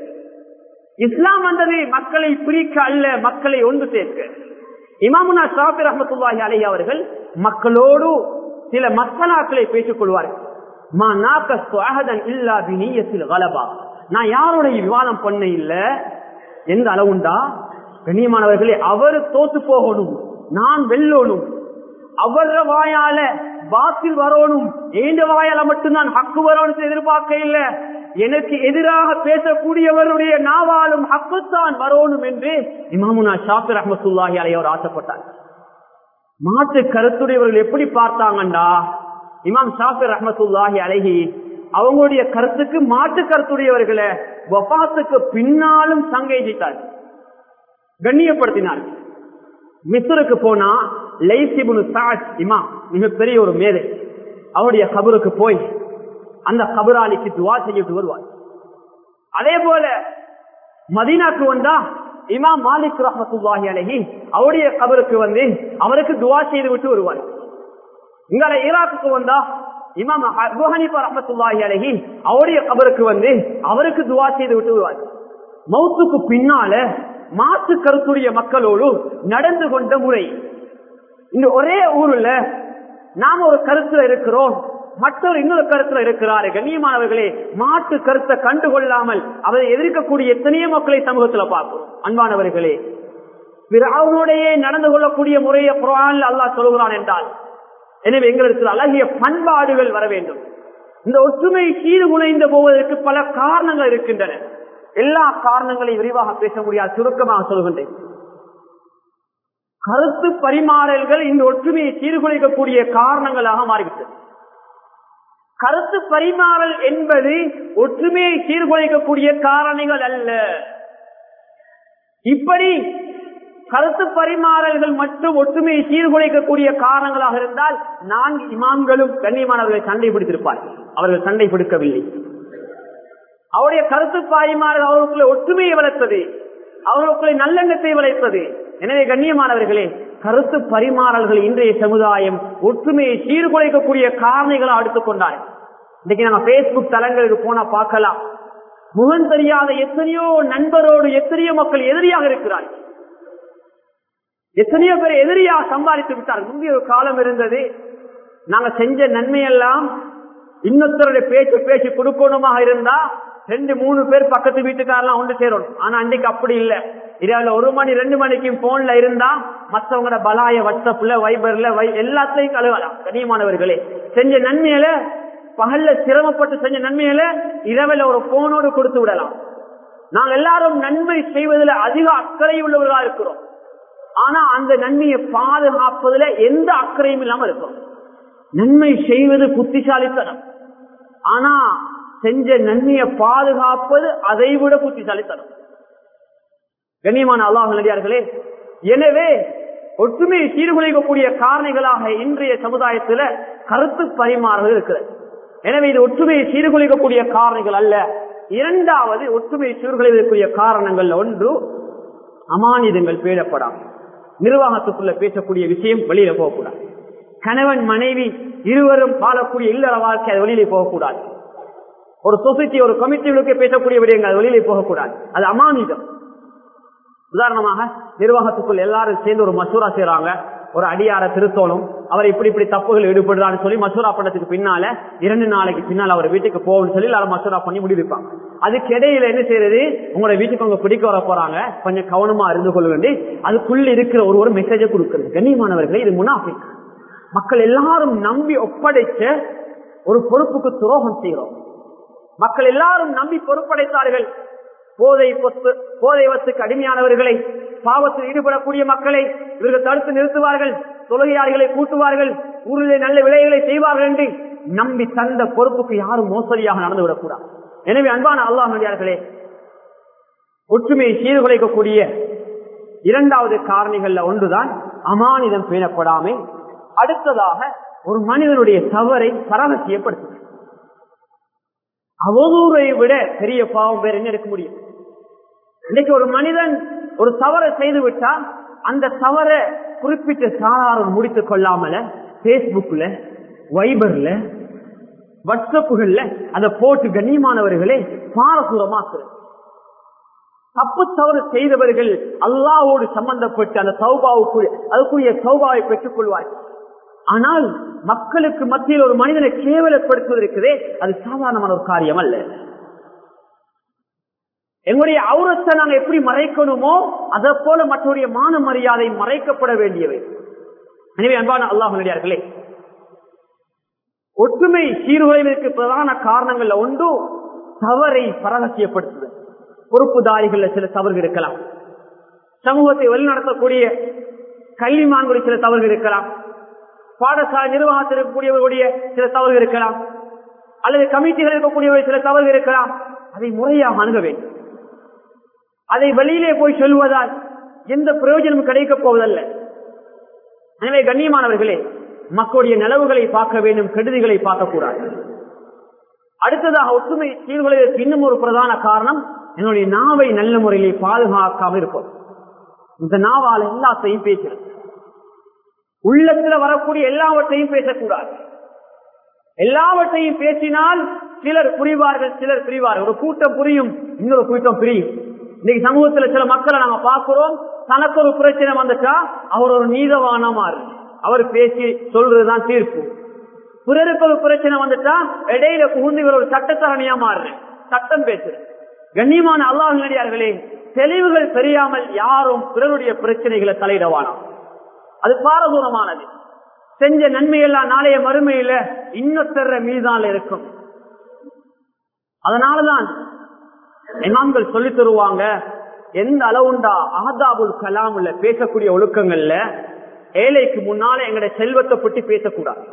Speaker 1: இஸ்லாம் வந்தது மக்களை பிரிக்க அல்ல மக்களை ஒன்று சேர்க்க. இமாமுனா ஷாபி ரஹமத்துல்லாஹி அலி அவர்கள் மக்களோடு சில மசாலாக்களை பேசிக் கொள்வார்கள். நான் யாருடைய விவாதம் பண்ண இல்ல? எந்த அளவுண்டா? கண்ணியமானவர்களே அவர் தோத்து போகணும். நான் வெல்லோனும் அவர வாயால பாத்தில் வரணும். ஏந்த வாயால மட்டும்தான் ஹக்கு வரணும் எதிர்பார்க்க இல்ல. எனக்கு எதிராக பேசக்கூடியவருடைய நாவாலும் ஹக்குத்தான் வரணும் என்று இமாமுனா ஷாபிர் அஹமத்துல்லாஹி அலையவர் ஆசைப்பட்டார். மாற்று கருத்துடையவர்கள் எப்படி பார்த்தாங்கண்டா? இமாம் ஷாஃபி ரஹமத்துல்லாஹி அழகி அவங்களுடைய கருத்துக்கு மாற்று கருத்துடையவர்களை வபாத்துக்கு பின்னாலும் சங்கேஜித்தார் கண்ணியப்படுத்தினார். மிஸ்ருக்கு போனா லைசிபுனு சாட் இமாம் மிகப்பெரிய ஒரு மேதை. அவருடைய கபருக்கு போய் அந்த கபராளிக்கு துவா செய்யிட்டு வருவார். அதே போல மதீனாக்கு வந்தா இமாம் மாலிக் ரஹமத்துல்லாஹி அலஹி அவருடைய கபருக்கு வந்து அவருக்கு துவா செய்து விட்டு வருவார். உங்களை ஈராக்குக்கு வந்தா இமாம் அபு ஹனீஃபா ரஹமத்துல்லாஹி அலஹி அவருடைய கபருக்கு வந்து அவருக்கு துவா செய்து விட்டு வருவார். மௌத்துக்கு பின்னால மாற்று கருத்துடைய மக்களோடு நடந்து கொண்ட முறை. இந்த ஒரே ஊருல நாம ஒரு கருத்துல இருக்கிறோம். மற்றொரு இன்னொரு கருத்துல இருக்கிறாரு. கண்ணியமானவர்களே மாற்று கருத்தை கண்டுகொள்ளாமல் அவரை எதிர்க்கக்கூடிய எத்தனையோ மக்களை சமூகத்துல பார்க்கிறோம் அன்பானவர்களே அவனுடைய நடந்து கொள்ளக்கூடிய முறையை குரான் அல்லாஹ் சொல்கிறான் என்றால் எனவே எங்களுக்கு அழகிய பண்பாடுகள் வர வேண்டும். இந்த ஒற்றுமை சீர்குலைந்து போவதற்கு பல காரணங்கள் இருக்கின்றன. எல்லா காரணங்களையும் விரிவாக பேச முடியாது சுருக்கமாக சொல்கின்றேன். கருத்து பரிமாறல்கள் இந்த ஒற்றுமையை சீர்குலைக்கக்கூடிய காரணங்களாக மாறிவிட்டது. கருத்து பரிமாறல் என்பது ஒற்றுமையை சீர்குலைக்கக்கூடிய காரணிகள் அல்ல. இப்படி கருத்து பரிமாறல்கள் மட்டும் ஒற்றுமையை சீர்குலைக்கக்கூடிய காரணங்களாக இருந்தால் நான்கு இமாம்களும் கண்ணியமானவர்களை சண்டை பிடித்திருப்பார்கள் அவர்கள் சண்டை பிடிக்கவில்லை. அவருடைய கருத்து பரிமாறல் அவர்களுக்குள்ள ஒற்றுமையை வளர்த்தது. அவர்களுக்குள்ள நல்லெண்ணத்தை வளர்த்தது. எனவே கண்ணியமானவர்களே கருத்து பரிமாறல்கள் இன்றைய சமுதாயம் ஒற்றுமையை சீர்குலைக்கக்கூடிய காரணிகளை அடுத்துக் கொண்டார். இன்னைக்கு நாங்க பேஸ்புக் தளங்களுக்கு போனா பார்க்கலாம். முகம் தெரியாத எத்தனையோ நண்பரோடு எத்தனையோ மக்கள் எதிரியாக இருக்கிறார்கள் எத்தனையோ பேர் எதிரியாக சம்பாதித்து விட்டார். முந்தைய ஒரு காலம் இருந்தது. நாங்க செஞ்ச நன்மையெல்லாம் இன்னொருத்தருடைய பேச்சு பேச்சு கொடுக்கணுமாக இருந்தா ரெண்டு மூணு பேர் பக்கத்து வீட்டுக்காரெல்லாம் ஒன்று சேரணும் ஆனா அன்னைக்கு அப்படி இல்ல. இரவுல ஒரு மணி ரெண்டு மணிக்கு போன்ல இருந்தா மற்றவங்களோட பலாய வாட்ஸ்அப்ல வைபர்ல எல்லாத்தையும் கழுவலாம். கனியமானவர்களே செஞ்ச நன்மையில பகல்ல சிரமப்பட்டு செஞ்ச நன்மையில இரவுல ஒரு போனோடு கொடுத்து விடலாம். நாங்கள் எல்லாரும் நன்மை செய்வதில் அதிக அக்கறை உள்ளவர்களா இருக்கிறோம். ஆனா அந்த நன்மையை பாதுகாப்பதுல எந்த அக்கறையும் இல்லாம இருக்கும். நன்மை செய்வது புத்திசாலித்தனம். ஆனா செஞ்ச நன்மையை பாதுகாப்பது அதை விட புத்திசாலித்தனம். கண்ணியமான அல்லாஹ் நடிகார்களே எனவே ஒற்றுமையை சீர்குலைக்கக்கூடிய காரணிகளாக இன்றைய சமுதாயத்துல கருத்து பரிமாறுகள் இருக்கிறது. எனவே இது ஒற்றுமையை சீர்குலைக்கக்கூடிய காரணிகள் அல்ல. இரண்டாவது ஒற்றுமையை சீர்குலைக்கக்கூடிய காரணங்கள் ஒன்று அமானிதங்கள் பேடப்படாம் நிர்வாகத்துக்குள்ள பேசக்கூடிய விஷயம் வெளியில போகக்கூடாது. கணவன் மனைவி இருவரும் பாடக்கூடிய இல்லற வாழ்க்கை அது வெளியில போகக்கூடாது. ஒரு சொசைட்டி ஒரு கமிட்டிகளுக்கு பேசக்கூடிய விடயங்கள் வெளியிலே போகக்கூடாது. அது அமானிதம் உதாரணமாக நிர்வாகத்துக்குள் எல்லாரும் சேர்ந்து ஒரு மசூரா செய்யறாங்க ஒரு அடியார திருத்தோணும் அவர் இப்படி இப்படி தப்புகள் ஈடுபடுறான்னு சொல்லி மசூரா பண்ணதுக்கு பின்னால இரண்டு நாளைக்கு பின்னால் அவர் வீட்டுக்கு போகணும்னு சொல்லி எல்லாரும் மசூரா பண்ணி முடிவிப்பாங்க. அதுக்கு இடையில என்ன செய்யறது உங்களோட வீட்டுக்கு அவங்க பிடிக்க வர போறாங்க. கொஞ்சம் கவனமா இருந்து கொள்ள வேண்டி அதுக்குள்ள இருக்கிற ஒரு ஒரு மெசேஜை கொடுக்கிறது. கண்ணியமானவர்களே இது முனாஃபிக். மக்கள் எல்லாரும் நம்பி ஒப்படைச்ச ஒரு பொறுப்புக்கு துரோகம் செய்யறோம் மக்கள் எல்லாரும் நம்பி பொறுப்படைத்தார்கள். போதை பொத்து போதை வத்துக்கு அடிமையானவர்களை பாவத்தில் ஈடுபடக்கூடிய மக்களை இவர்கள் தடுத்து நிறுத்துவார்கள் தொழுகையாளிகளை கூட்டுவார்கள் ஊரிலே நல்ல விலைகளை செய்வார்கள் என்று நம்பி தந்த பொறுப்புக்கு யாரும் மோசடியாக நடந்து விடக்கூடாது. எனவே அன்பான அல்லாஹ் நடிகார்களே ஒற்றுமையை சீர்குலைக்கக்கூடிய இரண்டாவது காரணிகள்ல ஒன்றுதான் அமானிதம் பேணப்படாமை. அடுத்ததாக ஒரு மனிதனுடைய தவறை பராமரிக்கப்படுத்தும் அவதூரை விட பெரிய பாவம் வேற என்ன இருக்க முடியும்? இன்னைக்கு ஒரு மனிதன் ஒரு தவறை செய்து விட்டால் அந்த தவறை குறிப்பிட்ட சாராரம் முடித்துக் கொள்ளாமல பேஸ்புக்ல வைபர்ல வாட்ஸ்அப்புகள்ல அதை போட்டு கண்ணியமானவர்களே பாரசூரமாக்குறது. தப்பு தவறு செய்தவர்கள் அல்லாவோடு சம்பந்தப்பட்டு அந்த சௌபாவுக்கு அதுக்குரிய சௌபாவை பெற்றுக் கொள்வார்கள். ஆனால் மக்களுக்கு மத்தியில் ஒரு மனிதனை கேவலப்படுத்துவதற்கிறே அது சாதாரணமான ஒரு காரியம் அல்ல எங்களுடைய அவுரத்தை நாங்க எப்படி மறைக்கணுமோ அதை போல மற்றவருடைய மான மரியாதை மறைக்கப்பட வேண்டியவை. எனவே அன்பான அல்லாஹுடையார்களே ஒற்றுமை சீர்குலைவதற்கு பிரதான காரணங்கள்ல ஒன்று தவறை பரகசியப்படுத்துதல் பொறுப்புதாரிகள் சில தவறுகள் இருக்கலாம். சமூகத்தை வழிநடத்தக்கூடிய கல்விமான்களில் சில தவறுகள் இருக்கலாம். பாடசாலை நிர்வாகத்தில் இருக்கக்கூடியவர்களுடைய சில தவறுகள் இருக்கலாம். அல்லது கமிட்டிகள் இருக்கக்கூடியவர்கள் சில தவறுகள் இருக்கலாம். அதை முறையாக அணுக வேண்டும். அதை வெளியிலே போய் சொல்வதால் எந்த பிரயோஜனமும் கிடைக்கப் போவதல்ல. எனவே கண்ணியமானவர்களே மக்களுடைய நிலவுகளை பார்க்க வேண்டும் கெடுதிகளை பார்க்கக்கூடாது. அடுத்ததாக ஒற்றுமை சீர்குலைவதற்கு இன்னும் ஒரு பிரதான காரணம் என்னுடைய நாவை நல்ல முறையிலே பாதுகாக்காம இருப்போம் இந்த நாவால் எல்லாத்தையும் பேசுகிறது. உள்ளத்துல வரக்கூடிய எல்லாவற்றையும் பேசக்கூடாது. எல்லாவற்றையும் பேசினால் சிலர் புரிவார்கள் சிலர் பிரிவார்கள். ஒரு கூட்டம் புரியும் இன்னொரு கூட்டம் பிரியும். இன்னைக்கு சமூகத்துல சில மக்களை நாங்க பார்க்கிறோம் தனக்கு ஒரு பிரச்சனை வந்துட்டா அவர் ஒரு நீதவான மாறு அவர் பேசி சொல்றதுதான் தீர்ப்பு. பிறருக்கு ஒரு பிரச்சனை வந்துட்டா இடையில புகுந்து இவர் ஒரு சட்டத்தரணியா மாறுறேன் சட்டம் பேசுறேன் கண்ணியமான அல்லாஹ் நடிகார்களே தெளிவுகள் தெரியாமல் யாரும் பிறருடைய பிரச்சனைகளை தலையிடவானாம் அது பாரதூரமானது செஞ்ச நன்மையெல்லாம் நாளைய மறுமையில இன்னொத்தர மீதான இருக்கும். அதனாலதான் இமாம்கள் சொல்லி தருவாங்க எந்த அளவுண்டா ஆதாபுல் கலாம்ல பேசக்கூடிய ஒழுக்கங்கள்ல ஏழைக்கு முன்னால எங்களுடைய செல்வத்தை பற்றி பேசக்கூடாது.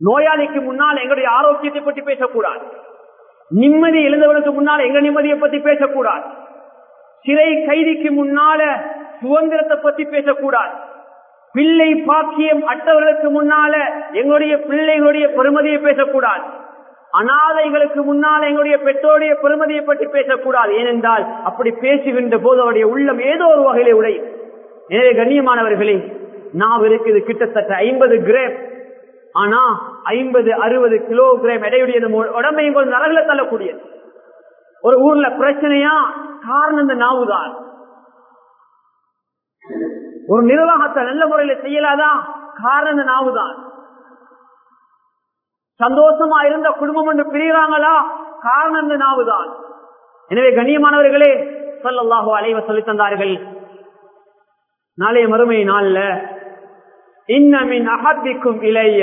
Speaker 1: நோயாளிக்கு முன்னால் எங்களுடைய ஆரோக்கியத்தை பற்றி பேசக்கூடாது. நிம்மதி எழுந்தவனுக்கு முன்னால் எங்க நிம்மதியை பத்தி பேசக்கூடாது. சிறை கைதிக்கு முன்னால சுதந்திரத்தை பத்தி பேசக்கூடாது. பிள்ளை பாக்கியம் அட்டவர்களுக்கு முன்னால எங்களுடைய பிள்ளைகளுடைய பெருமதியை பேசக்கூடாது. அனாதைகளுக்கு முன்னால் எங்களுடைய பெற்றோருடைய பெருமதியை பற்றி பேசக்கூடாது. ஏனென்றால் அப்படி பேசுகின்ற போது அவருடைய உள்ளம் ஏதோ ஒரு வகையிலே உடையும். எனவே கண்ணியமானவர்களே நாம் இருக்குது கிட்டத்தட்ட ஐம்பது கிராம். ஆனா ஐம்பது அறுபது கிலோ கிராம் எடையுடைய உடம்பை கொஞ்சம் நரகுல தள்ளக்கூடியது. ஒரு ஊர்ல பிரச்சனையா? காரணம் இந்த நாவுதான். ஒரு நிர்வாகத்தை நல்ல முறையில செய்யலாதான் காரண நாவுதான். சந்தோஷமா இருந்த குடும்பம் என்று பிரிகிறாங்களா? காரணம் என்று நாவுதான். எனவே கண்ணியமானவர்களே சொல்லல்லாஹோ அலைவ சொல்லி தந்தார்கள் நாளைய மறுமை நாள்ல இன்னமின் அகப்பிக்கும் இளைய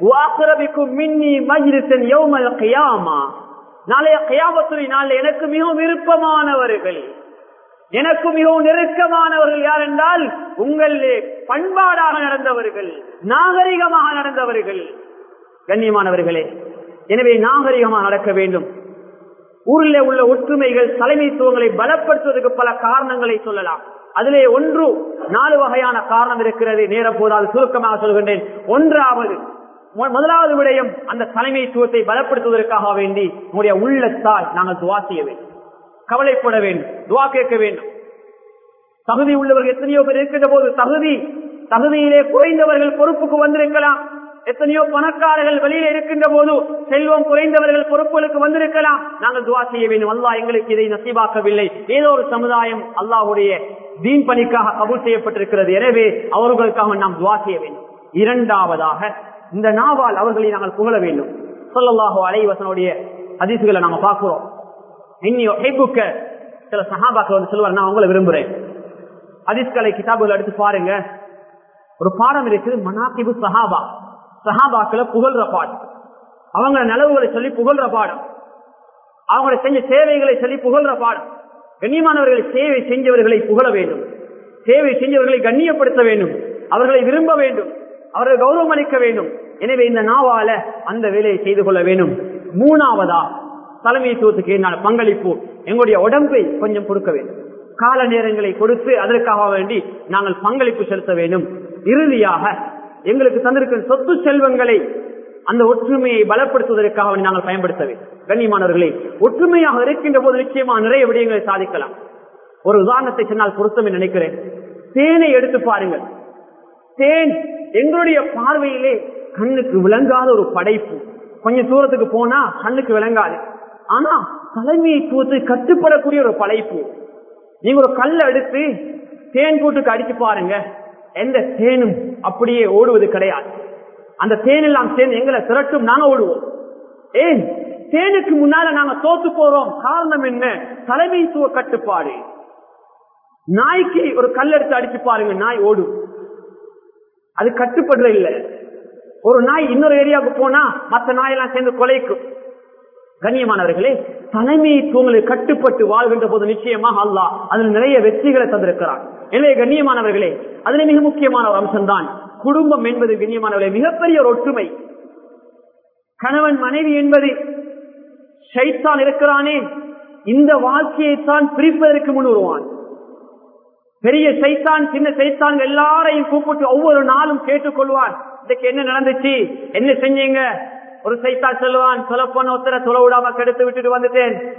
Speaker 1: வாக்குரபிக்கும் மின்னி மஜ்ரிசன் யோமல் கியாமா. நாளைய கியாமத்துறை நாள் எனக்கு மிகவும் விருப்பமானவர்கள் எனக்கு மிகவும் நெருக்கமானவர்கள் யார் என்றால் உங்களிலே பண்பாடாக நடந்தவர்கள் நாகரிகமாக நடந்தவர்கள். கண்ணியமானவர்களே எனவே நாகரிகமாக நடக்க வேண்டும். ஊரில் உள்ள ஒற்றுமைகள் தலைமைத்துவங்களை பலப்படுத்துவதற்கு பல காரணங்களை சொல்லலாம். அதிலே ஒன்று நாலு வகையான காரணம் இருக்கிறது. நேர போதாது சுருக்கமாக சொல்கின்றேன். ஒன்றாவது முதலாவது விடயம் அந்த தலைமைத்துவத்தை பலப்படுத்துவதற்காக வேண்டி உங்களுடைய உள்ளத்தால் நாங்கள் துவா செய்ய வேண்டும். கவலைப்பட வேண்டும் துவா கேட்க வேண்டும். தகுதி உள்ளவர்கள் எத்தனையோ பேர் இருக்கின்ற போது தகுதி தகுதியிலே குறைந்தவர்கள் பொறுப்புக்கு வந்திருக்கலாம். எத்தனையோ பணக்காரர்கள் வெளியில இருக்கின்ற போது செல்வம் குறைந்தவர்கள் பொறுப்புகளுக்கு வந்திருக்கலாம். நாங்கள் துவா செய்ய வேண்டும். அல்லா எங்களுக்கு இதை நசீபாக்கவில்லை. ஏதோ ஒரு சமுதாயம் அல்லாஹுடைய தீன் பணிக்காக கபூல் செய்யப்பட்டிருக்கிறது. எனவே அவர்களுக்காக நாம் துவா செய்ய வேண்டும். இரண்டாவதாக இந்த நாவால் அவர்களை நாங்கள் புகழ வேண்டும். சொல்லல்லாஹோ அலைவசனுடைய அதிசுகளை நாம பார்க்கிறோம். இன்னிக்க சில சகாபாக்கள் வந்து சொல்லுவார் நான் உங்களை விரும்புறேன். அதிஸ்கலை கிதாபுகள் எடுத்து பாருங்க. ஒரு பாடம் இருக்குது மனாக்கிபு சஹாபா. சஹாபாக்களை புகழ்ற பாடம். அவங்கள நிலவுகளை சொல்லி புகழ்ற பாடம். அவங்களை செஞ்ச சேவைகளை சொல்லி புகழ்ற பாடம். கண்ணியமானவர்களை சேவை செஞ்சவர்களை புகழ வேண்டும். சேவை செஞ்சவர்களை கண்ணியப்படுத்த வேண்டும். அவர்களை விரும்ப வேண்டும். அவர்கள் கௌரவம் அளிக்க வேண்டும். எனவே இந்த நாவால அந்த வேலையை செய்து கொள்ள வேண்டும். மூணாவதா தலைமைத்துவத்துக்கு என்னால் பங்களிப்பு எங்களுடைய உடம்பை கொஞ்சம் கொடுக்க வேண்டும். கால நேரங்களை கொடுத்து அதற்காக வேண்டி நாங்கள் பங்களிப்பு செலுத்த வேண்டும். இறுதியாக எங்களுக்கு தந்திருக்கும் சொத்து செல்வங்களை அந்த ஒற்றுமையை பலப்படுத்துவதற்காக நாங்கள் பயன்படுத்த வேண்டும். கண்ணியமானவர்களே ஒற்றுமையாக இருக்கின்ற போது நிச்சயமா நிறைய விடயங்களை சாதிக்கலாம். ஒரு உதாரணத்தை சொன்னால் பொருத்தம் நினைக்கிறேன். தேனை எடுத்து பாருங்கள். தேன் எங்களுடைய பார்வையிலே கண்ணுக்கு விளங்காத ஒரு படைப்பு. கொஞ்சம் தூரத்துக்கு போனா கண்ணுக்கு விளங்காது. ஆனா தலைமைத்துவத்தை கட்டுப்படக்கூடிய ஒரு படைப்பு. நீங்க ஒரு கல்லை எடுத்து தேன் கூட்டுக்கு அடிச்சு பாருங்க. எந்த தேனும் அப்படியே ஓடுவது கிடையாது. அந்த தேன் எல்லாம் சேர்ந்து எங்களை திரட்டும் நாங்க ஓடுவோம். ஏன் தேனுக்கு முன்னால நாங்க தோத்து போறோம். காரணம் என்ன? தலைமைத்துவ கட்டுப்பாடு. நாய்க்கு ஒரு கல் எடுத்து அடிச்சு பாருங்க நாய் ஓடும். அது கட்டுப்படுற இல்ல. ஒரு நாய் இன்னொரு ஏரியாவுக்கு போனா மற்ற நாயெல்லாம் சேர்ந்து கொலைக்கும். கண்ணியமானவர்களே தலைமைத்துவங்களுக்கு கட்டுப்பட்டு வாழ்கின்ற போது நிச்சயமாக அல்லா அதில் நிறைய வெற்றிகளை தந்திருக்கிறான். எனவே கண்ணியமானவர்களே அதில் மிக முக்கியமான ஒரு அம்சம்தான் குடும்பம் என்பது கண்ணியமானவர்களே மிகப்பெரிய ஒரு ஒற்றுமை. கணவன் மனைவி என்பது ஷைத்தான் இருக்கிறானே இந்த வாழ்க்கையை தான் பிரிப்பதற்கு முன் வருவான். பெரிய சைத்தான் சின்ன சைத்தான் எல்லாரையும் கூப்பிட்டு ஒவ்வொரு நாளும் கேட்டுக்கொள்வான் இதுக்கு என்ன நடந்துச்சு? என்ன செஞ்சீங்க? ஒரு சைத்தான் சொல்லுவான் சொல்லப்போன ஒருத்தர சொல்ல விடாம கெடுத்து விட்டுட்டு வந்துட்டேன்.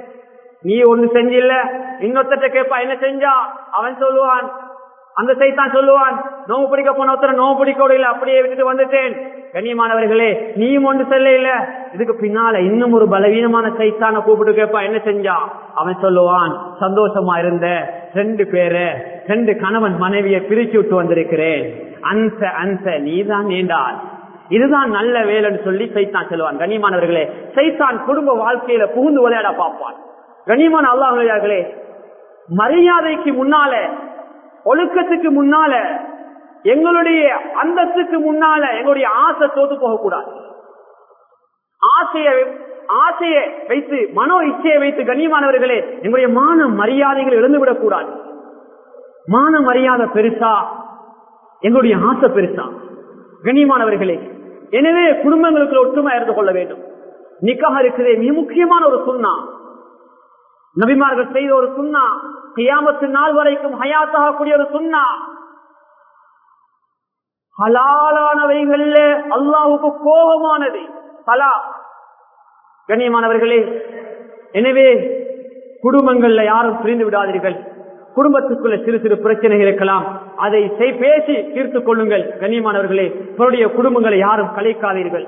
Speaker 1: நீ ஒண்ணு செஞ்சில்ல இன்னொருத்தட்ட கேட்பா என்ன செஞ்சா? அவன் சொல்லுவான். அந்த சைத்தான் சொல்லுவான் நோவு பிடிக்க போன ஒருத்தர நோவு பிடிக்க இல்ல அப்படியே விட்டுட்டு வந்துட்டேன். கண்ணியமானவர்களே நீயும் ஒன்று செல்ல இல்ல. இதுக்கு பின்னால இன்னும் ஒரு பலவீனமான சைத்தான கூப்பிட்டு கேட்பா என்ன செஞ்சா? அவன் சொல்லுவான் சந்தோஷமா இருந்த ரெண்டு பேரு ரெண்டு கணவன் மனைவியை பிரிச்சு விட்டு வந்திருக்கிறேன். அன்ச அன்ச நீதான் நீண்டான் இதுதான் நல்ல வேலைன்னு சொல்லி சைத்தான் சொல்லுவான். கண்ணியமானவர்களே சைத்தான் குடும்ப வாழ்க்கையில புகுந்து விளையாட பார்ப்பான். கண்ணியமான அல்லாஹர்களே மரியாதைக்கு முன்னால ஒழுக்கத்துக்கு முன்னால எங்களுடைய அந்தஸ்துக்கு முன்னால எங்களுடைய ஆசை தோத்து போகக்கூடாது. ஆசையை ஆசையை வைத்து மனோ இச்சையை வைத்து கண்ணியமானவர்களே எங்களுடைய மான மரியாதைகள் இழந்துவிடக் கூடாது மான மரியாதை பெருசா? எங்களுடைய ஆசை பெருசா? கண்ணியமானவர்களே எனவே குடும்பங்களுக்கு ஒற்றுமை இருந்து கொள்ள வேண்டும். நிக்காக இருக்கிறதே. மிக முக்கியமான ஒரு சுண்ணா. நபிமார்கள் செய்த ஒரு சுண்ணா. கியாமத்து நாள் வரைக்கும் ஹயாத்தாக கூடிய ஒரு சுண்ணா. ஹலாலானவைகள்ல அல்லாவுக்கு கோபமானது. ஹலா. கண்ணியமானவர்களே எனவே குடும்பங்கள்ல யாரும் பிரிந்து விடாதீர்கள். குடும்பத்துக்குள்ள சிறு சிறு பிரச்சனைகள் இருக்கலாம். அதை பேசி தீர்த்துக் கொள்ளுங்கள் கண்ணியமானவர்களே. இவருடைய குடும்பங்களை யாரும் கலைக்காதீர்கள்.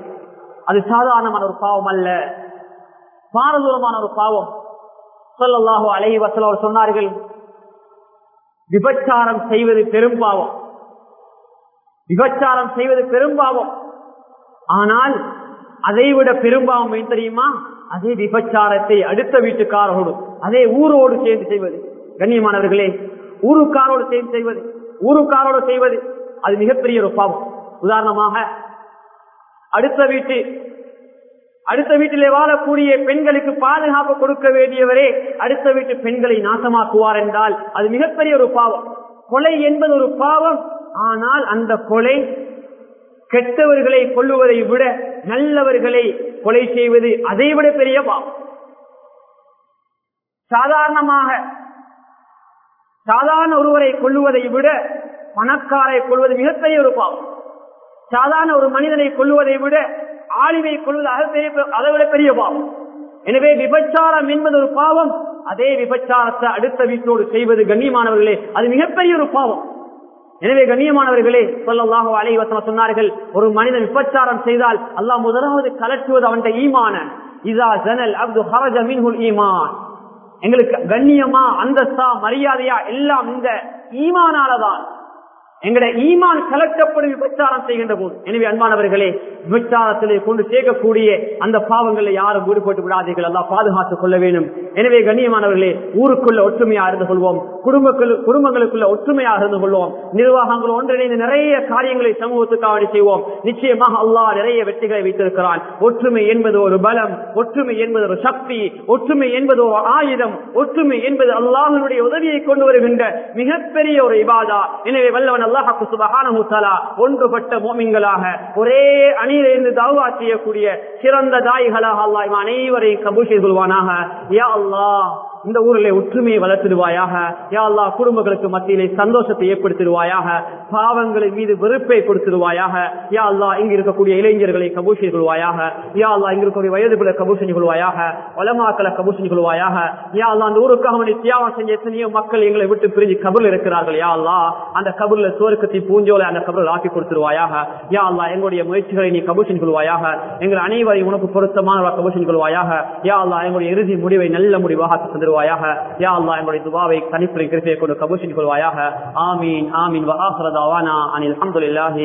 Speaker 1: அது சாதாரணமான ஒரு பாவம் அல்ல. பாரதூரமான ஒரு பாவம். சொல்லல்லாஹோ அலைஹி அவர் சொன்னார்கள் விபச்சாரம் செய்வது பெரும் பாவம். விபச்சாரம் செய்வது பெரும் பாவம். ஆனால் அதை விட பெரும்பாவம் தெரியுமா? அதே விபச்சாரத்தை அடுத்த வீட்டுக்காரோடு அதே ஊரோடு சேர்ந்து செய்வது. கண்ணியமானவர்களே ஊருக்காரோடு சேர்ந்து செய்வது ஊருக்காரோடு செய்வது அது மிகப்பெரிய ஒரு பாவம். உதாரணமாக அடுத்த வீட்டு அடுத்த வீட்டிலே வாழக்கூடிய பெண்களுக்கு பாதுகாப்பு கொடுக்க வேண்டியவரே அடுத்த வீட்டு பெண்களை நாசமாக்குவார் என்றால் அது மிகப்பெரிய ஒரு பாவம். கொலை என்பது ஒரு பாவம். ஆனால் அந்த கொலை கெட்டவர்களை கொள்ளுவதை விட நல்லவர்களை கொலை செய்வது அதை விட பெரிய பாவம். சாதாரணமாக சாதாரண ஒருவரை கொள்ளுவதை விட பணக்காரை கொள்வது மிகப்பெரிய ஒரு பாவம். சாதாரண ஒரு மனிதனை கொள்ளுவதை விட ஆளுமை கொள்வது அதை விட பெரிய பாவம். எனவே விபச்சாரம் என்பது ஒரு பாவம் அதே விபச்சாரத்தை அடுத்த வீட்டோடு செய்வது கண்ணியமானவர்களே அது மிகப்பெரிய ஒரு பாவம். எனவே கண்ணியமானவர்களே சொல்லல்லாஹோ அலைவசம் சொன்னார்கள் ஒரு மனிதன் விபச்சாரம் செய்தால் அல்லாஹ் முதலாவது கலட்டுவது அவன் ஈமான இதா ஜனல் அப்து ஹரஜ மின்ஹுல் ஈமான். எங்களுக்கு கண்ணியமா அந்தஸ்தா மரியாதையா எல்லாம் இந்த ஈமானாலதான். எங்களுடைய ஈமான் கலக்கப்படும் விபச்சாரம் செய்கின்ற போது. எனவே அன்பானவர்களே விபச்சாரத்திலே கொண்டு சேர்க்கக்கூடிய அந்த பாவங்களை யாரும் ஈடுபட்டு விடாதீர்கள். எல்லாம் பாதுகாத்துக் கொள்ள வேண்டும். எனவே கண்ணியமானவர்களே ஊருக்குள்ள ஒற்றுமையா இருந்து கொள்வோம். குடும்பங்கள் குடும்பங்களுக்குள்ள ஒற்றுமையா இருந்து கொள்வோம். நிர்வாகங்கள் ஒன்றிணைந்து நிறைய காரியங்களை சமூகத்துக்காக செய்வோம். நிச்சயமாக அல்லாஹ் நிறைய வெற்றிகளை வைத்திருக்கிறான். ஒற்றுமை என்பது ஒரு பலம் ஒற்றுமை என்பது ஒரு சக்தி ஒற்றுமை என்பது ஒரு ஆயுதம் ஒற்றுமை என்பது அல்லாஹனுடைய உதவியை கொண்டு வருகின்ற மிகப்பெரிய ஒரு இபாதா. எனவே வல்லவன் அல்லாஹாக்கு சுபஹானஹு ஒன்றுபட்ட மோமிங்களாக ஒரே அணியிலிருந்து தாவா செய்யக்கூடிய சிறந்த தாய்களாக அல்லாஹ் அனைவரையும் கபூஷி செய்து யா அல்லாஹ் இந்த ஊரிலே ஒற்றுமையை வளர்த்திடுவாயாக. யா அல்லா குடும்பங்களுக்கு மத்தியிலே சந்தோஷத்தை ஏற்படுத்திடுவாயாக. பாவங்களின் மீது வெறுப்பை கொடுத்திடுவாயாக. யா அல்லா இங்கு இருக்கக்கூடிய இளைஞர்களை கபூல் செய்து கொள்வாயாக. யா அல்லா இங்கு இருக்கக்கூடிய வயது பிள்ளை கபூல் செஞ்சு கொள்வாயாக. வளமாக்களை கபூல் செஞ்சு கொள்வாயாக. யா அல்லா அந்த ஊருக்காக வேண்டி தியாகம் செஞ்ச எத்தனையோ மக்கள் எங்களை விட்டு பிரிஞ்சு கபூல் இருக்கிறார்கள். யா அல்லா அந்த கபூர்ல சோறுக்கத்தி பூஞ்சோலை அந்த கபூரில் ஆக்கி கொடுத்துருவாயாக யா அல்லா எங்களுடைய முயற்சிகளை நீ கபூர் செஞ்சு கொள்வாயாக. எங்கள் அனைவரையும் உனக்கு பொருத்தமான கபூல் செஞ்சு கொள்வாயாக. யா அல்லா எங்களுடைய இறுதி முடிவை நல்ல முடிவாக தந்துருவாயாக யா அல்லா எங்களுடைய துபாவை தனிப்புரை கிருப்பையை கொண்டு கபூல் செஞ்சு கொள்வாயாக ஆமீன் ஆமீன் வ ஆஹ்ர தாவானா அனில் அல்ஹம்துலில்லாஹி